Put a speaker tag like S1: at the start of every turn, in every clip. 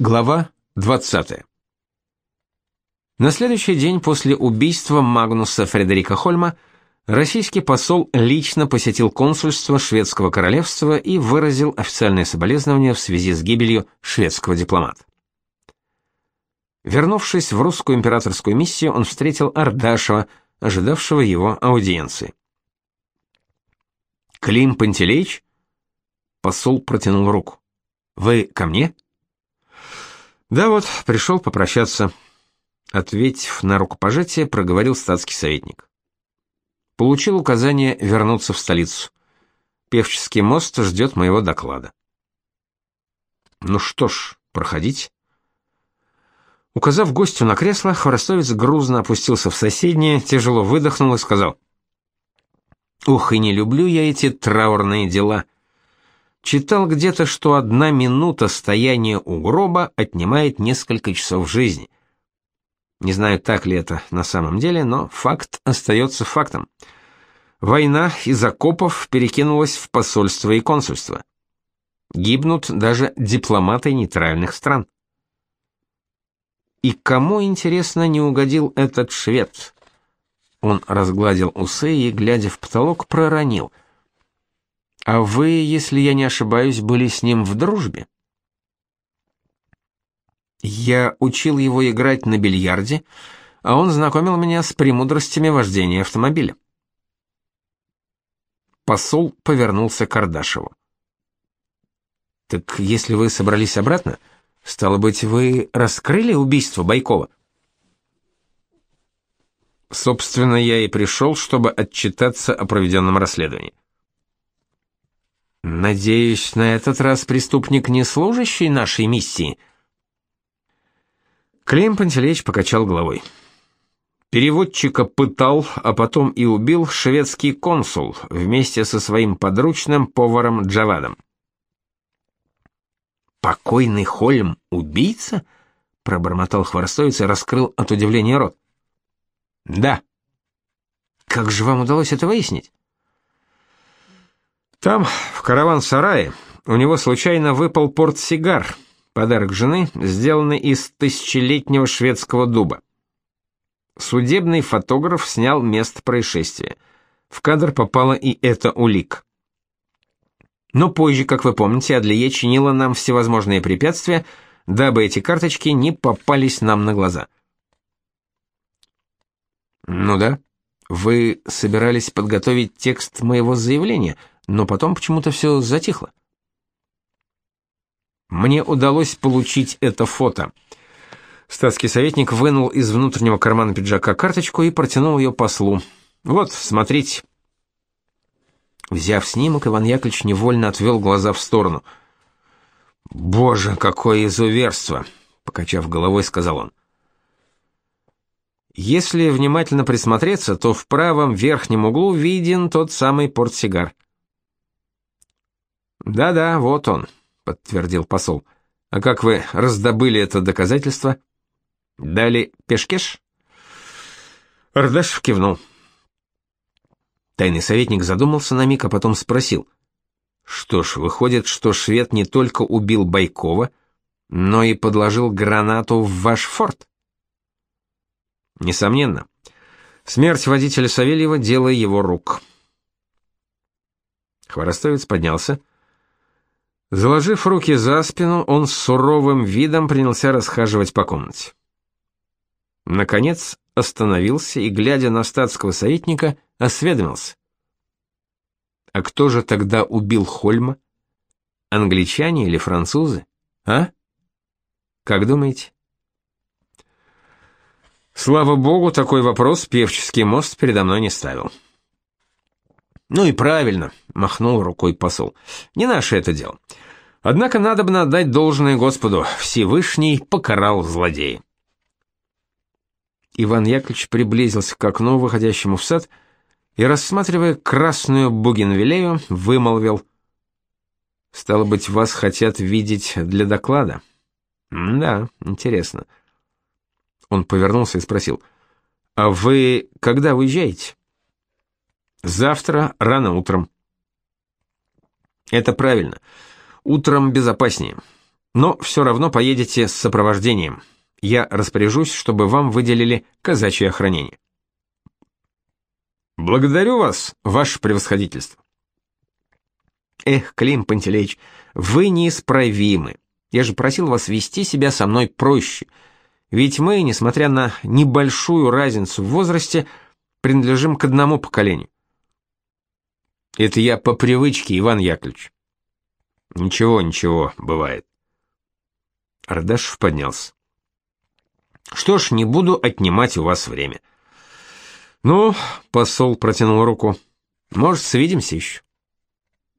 S1: Глава 20. На следующий день после убийства Магнуса Фредерика Хольма российский посол лично посетил консульство шведского королевства и выразил официальные соболезнования в связи с гибелью шведского дипломата. Вернувшись в русскую императорскую миссию, он встретил Ардашева, ожидавшего его аудиенции. Клим Пантелеич посол протянул руку. Вы ко мне? Да вот, пришел попрощаться. Ответив на рукопожатие, проговорил статский советник. Получил указание вернуться в столицу. Певческий мост ждет моего доклада. Ну что ж, проходите. Указав гостю на кресло, Хворостовец грузно опустился в соседнее, тяжело выдохнул и сказал: "Ух, и не люблю я эти траурные дела. Читал где-то, что одна минута стояния у гроба отнимает несколько часов жизни. Не знаю, так ли это на самом деле, но факт остается фактом. Война из окопов перекинулась в посольство и консульство. Гибнут даже дипломаты нейтральных стран. И кому, интересно, не угодил этот швед? Он разгладил усы и, глядя в потолок, проронил. А вы, если я не ошибаюсь, были с ним в дружбе? Я учил его играть на бильярде, а он знакомил меня с премудростями вождения автомобиля. Посол повернулся к Ардашеву. Так если вы собрались обратно, стало быть, вы раскрыли убийство Байкова? Собственно, я и пришел, чтобы отчитаться о проведенном расследовании. Надеюсь, на этот раз преступник не служащий нашей миссии. Клим Пантелеич покачал головой. Переводчика пытал, а потом и убил шведский консул вместе со своим подручным поваром Джавадом. Покойный Хольм убийца? пробормотал Хворостовец и раскрыл от удивления рот. Да. Как же вам удалось это выяснить? Там, в караван-сарае, у него случайно выпал портсигар, подарок жены, сделанный из тысячелетнего шведского дуба. Судебный фотограф снял место происшествия. В кадр попала и эта улик. Но позже, как вы помните, Адлие чинила нам всевозможные препятствия, дабы эти карточки не попались нам на глаза. Ну да. Вы собирались подготовить текст моего заявления, но потом почему-то все затихло. Мне удалось получить это фото. Статский советник вынул из внутреннего кармана пиджака карточку и протянул ее послу. Вот, смотрите. Взяв снимок, Иван Яковлевич невольно отвел глаза в сторону. Боже, какое изуверство, покачав головой, сказал он. Если внимательно присмотреться, то в правом верхнем углу виден тот самый портсигар. Да-да, вот он, подтвердил посол. А как вы раздобыли это доказательство? Дали пешкеш? Ардашев кивнул. Тайный советник задумался на миг, а потом спросил: "Что ж, выходит, что швед не только убил Байкова, но и подложил гранату в ваш форт?" Несомненно. Смерть водителя Савельева дело его рук. Хворостовец поднялся, Заложив руки за спину, он с суровым видом принялся расхаживать по комнате. Наконец остановился и, глядя на статского советника, осведомился. А кто же тогда убил Хольма? Англичане или французы? А? Как думаете? Слава богу, такой вопрос Певческий мост передо мной не ставил. Ну и правильно, махнул рукой посол. Не наше это дело. Однако надо бы отдать должное Господу, Всевышний покарал злодея. Иван Яковлевич приблизился к окну, выходящему в сад, и, рассматривая красную бугенвилею, вымолвил. «Стало быть, вас хотят видеть для доклада?» «Да, интересно». Он повернулся и спросил. «А вы когда уезжаете?» «Завтра рано утром». «Это правильно. Утром безопаснее. Но все равно поедете с сопровождением. Я распоряжусь, чтобы вам выделили казачье охранение. Благодарю вас, ваше превосходительство. Эх, Клим Пантелеич, вы неисправимы. Я же просил вас вести себя со мной проще. Ведь мы, несмотря на небольшую разницу в возрасте, принадлежим к одному поколению. Это я по привычке, Иван Яковлевич. Ничего, ничего, бывает. Ардашев поднялся. Что ж, не буду отнимать у вас время. Ну, посол протянул руку. Может, свидимся еще?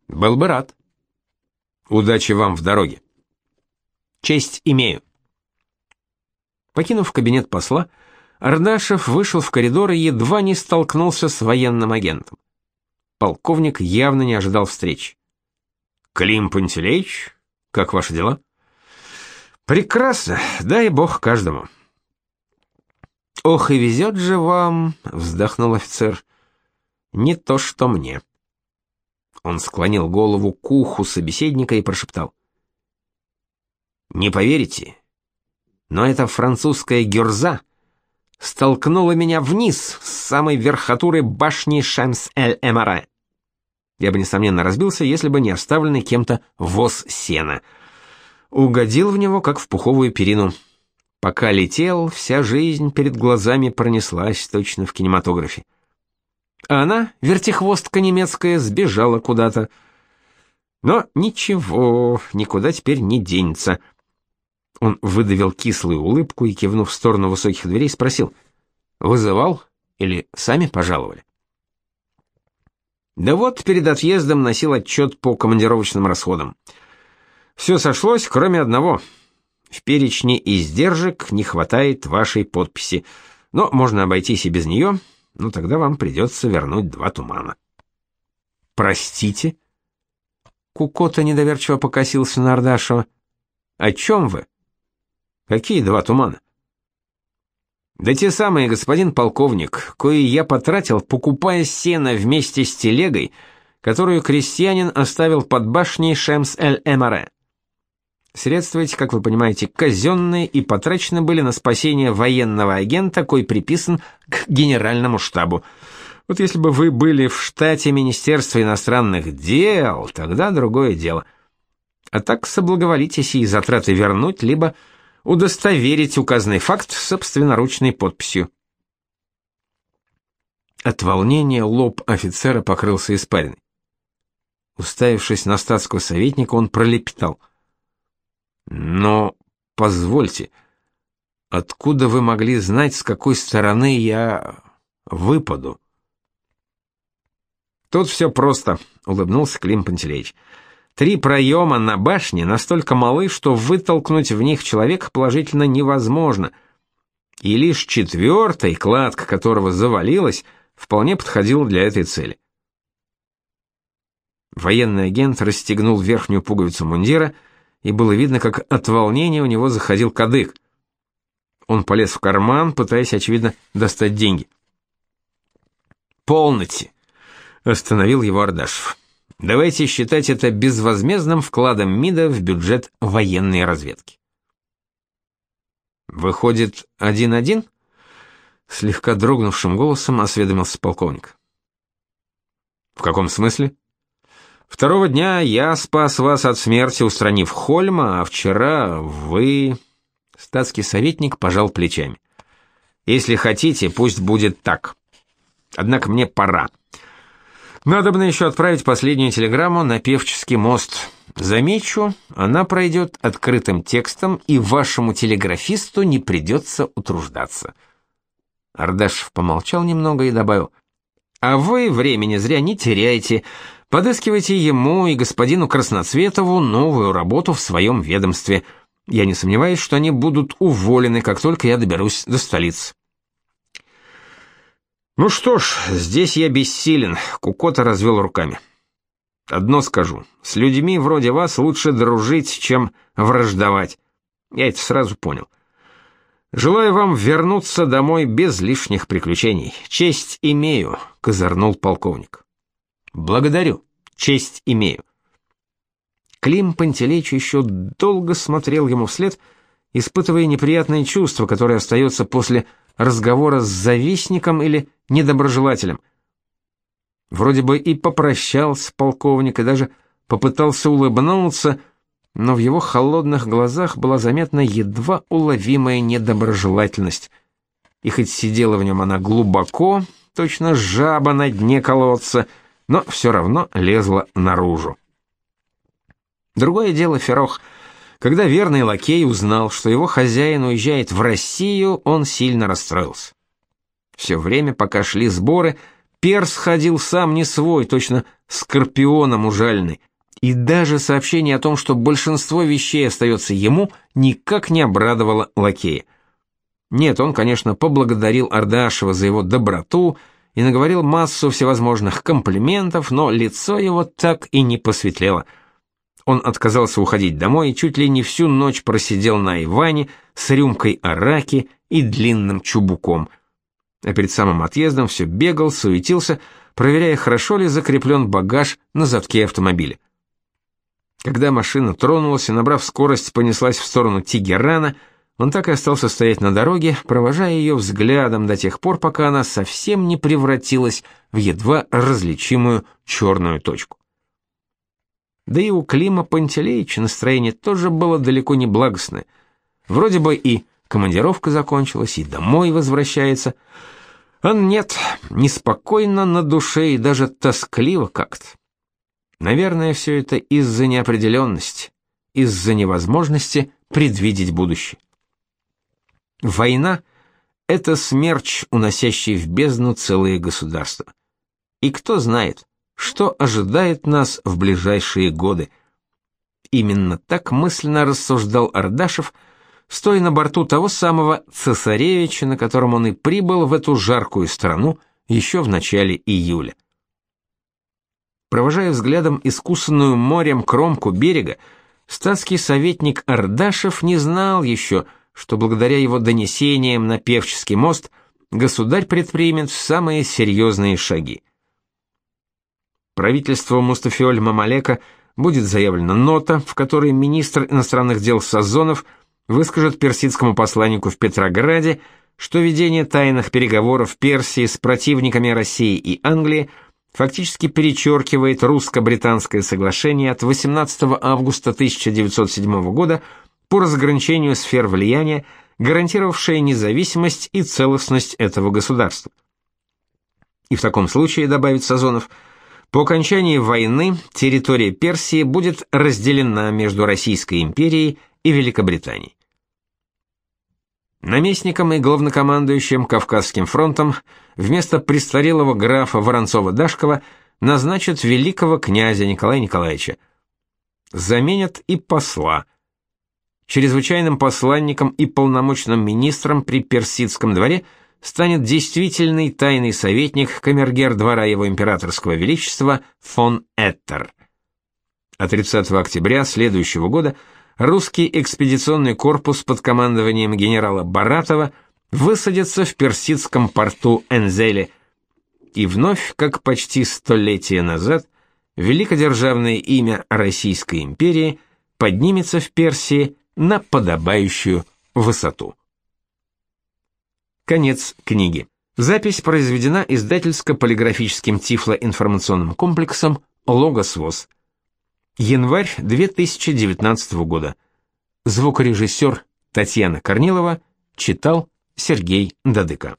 S1: Был бы рад. Удачи вам в дороге. Честь имею. Покинув кабинет посла, Ардашев вышел в коридор и едва не столкнулся с военным агентом. Полковник явно не ожидал встречи. Клим Пантелеич, как ваши дела? Прекрасно, дай бог каждому. Ох, и везет же вам, вздохнул офицер. Не то, что мне. Он склонил голову к уху собеседника и прошептал: Не поверите, но эта французская гюрза столкнула меня вниз с самой верхотуры башни Шамс-эль-Эмара. Я бы, несомненно, разбился, если бы не оставленный кем-то воз сена. Угодил в него, как в пуховую перину. Пока летел, вся жизнь перед глазами пронеслась точно в кинематографе. А она, вертихвостка немецкая, сбежала куда-то. Но ничего, никуда теперь не денется. Он выдавил кислую улыбку и, кивнув в сторону высоких дверей, спросил, «Вызывал или сами пожаловали?» Да вот перед отъездом носил отчет по командировочным расходам. Все сошлось, кроме одного. В перечне издержек не хватает вашей подписи, но можно обойтись и без нее, но тогда вам придется вернуть два тумана. Простите? Кукота недоверчиво покосился на Ардашева. О чем вы? Какие два тумана? Да те самые, господин полковник, кои я потратил, покупая сено вместе с телегой, которую крестьянин оставил под башней Шемс-эль-Эмаре. Средства эти, как вы понимаете, казенные и потрачены были на спасение военного агента, кой приписан к генеральному штабу. Вот если бы вы были в штате Министерства иностранных дел, тогда другое дело. А так соблаговолите сии затраты вернуть, либо удостоверить указанный факт собственноручной подписью. От волнения лоб офицера покрылся испариной. Уставившись на статского советника, он пролепетал: "Но позвольте, откуда вы могли знать, с какой стороны я выпаду?" Тут все просто, улыбнулся Клим Пантелеич. Три проема на башне настолько малы, что вытолкнуть в них человека положительно невозможно. И лишь четвертый, кладка которого завалилась, вполне подходил для этой цели. Военный агент расстегнул верхнюю пуговицу мундира, и было видно, как от волнения у него заходил кадык. Он полез в карман, пытаясь, очевидно, достать деньги. «Полноте!» — остановил его Ардашев. Давайте считать это безвозмездным вкладом МИДа в бюджет военной разведки. Выходит, один-один? Слегка дрогнувшим голосом осведомился полковник. В каком смысле? Второго дня я спас вас от смерти, устранив Хольма, а вчера вы... Статский советник пожал плечами. Если хотите, пусть будет так. Однако мне пора. Надо бы еще отправить последнюю телеграмму на Певческий мост. Замечу, она пройдет открытым текстом, и вашему телеграфисту не придется утруждаться. Ардашев помолчал немного и добавил: "А вы времени зря не теряйте. Подыскивайте ему и господину Красноцветову новую работу в своем ведомстве. Я не сомневаюсь, что они будут уволены, как только я доберусь до столицы". Ну что ж, здесь я бессилен, Кукота развел руками. Одно скажу, с людьми вроде вас лучше дружить, чем враждовать. Я это сразу понял. Желаю вам вернуться домой без лишних приключений. Честь имею, козырнул полковник. Благодарю. Честь имею. Клим Пантелеич еще долго смотрел ему вслед, испытывая неприятные чувства, которые остаются после разговора с завистником или недоброжелателем. Вроде бы и попрощался полковник, и даже попытался улыбнуться, но в его холодных глазах была заметна едва уловимая недоброжелательность. И хоть сидела в нем она глубоко, точно жаба на дне колодца, но все равно лезла наружу. Другое дело, Ферох, когда верный лакей узнал, что его хозяин уезжает в Россию, он сильно расстроился. Все время, пока шли сборы, перс ходил сам не свой, точно скорпионом ужальный. И даже сообщение о том, что большинство вещей остается ему, никак не обрадовало лакея. Нет, он, конечно, поблагодарил Ардашева за его доброту и наговорил массу всевозможных комплиментов, но лицо его так и не посветлело – он отказался уходить домой и чуть ли не всю ночь просидел на Иване с рюмкой араки и длинным чубуком. А перед самым отъездом все бегал, суетился, проверяя, хорошо ли закреплен багаж на задке автомобиля. Когда машина тронулась и, набрав скорость, понеслась в сторону Тегерана, он так и остался стоять на дороге, провожая ее взглядом до тех пор, пока она совсем не превратилась в едва различимую черную точку. Да и у Клима Пантелеича настроение тоже было далеко не благостное. Вроде бы и командировка закончилась, и домой возвращается. А нет, неспокойно на душе и даже тоскливо как-то. Наверное, все это из-за неопределенности, из-за невозможности предвидеть будущее. Война — это смерч, уносящий в бездну целые государства. И кто знает, что ожидает нас в ближайшие годы. Именно так мысленно рассуждал Ардашев, стоя на борту того самого цесаревича, на котором он и прибыл в эту жаркую страну еще в начале июля. Провожая взглядом искусанную морем кромку берега, статский советник Ардашев не знал еще, что благодаря его донесениям на Певческий мост государь предпримет самые серьезные шаги правительству Мустафиоль Мамалека будет заявлена нота, в которой министр иностранных дел Сазонов выскажет персидскому посланнику в Петрограде, что ведение тайных переговоров Персии с противниками России и Англии фактически перечеркивает русско-британское соглашение от 18 августа 1907 года по разграничению сфер влияния, гарантировавшее независимость и целостность этого государства. И в таком случае, добавит Сазонов, – по окончании войны территория Персии будет разделена между Российской империей и Великобританией. Наместником и главнокомандующим Кавказским фронтом вместо престарелого графа Воронцова-Дашкова назначат великого князя Николая Николаевича. Заменят и посла. Чрезвычайным посланником и полномочным министром при персидском дворе – станет действительный тайный советник камергер двора его императорского величества фон Эттер. А 30 октября следующего года русский экспедиционный корпус под командованием генерала Баратова высадится в персидском порту Энзеле, и вновь, как почти столетие назад, великодержавное имя Российской империи поднимется в Персии на подобающую высоту. Конец книги. Запись произведена издательско-полиграфическим тифлоинформационным комплексом «Логос ВОЗ». Январь 2019 года. Звукорежиссер Татьяна Корнилова читал Сергей Дадыко.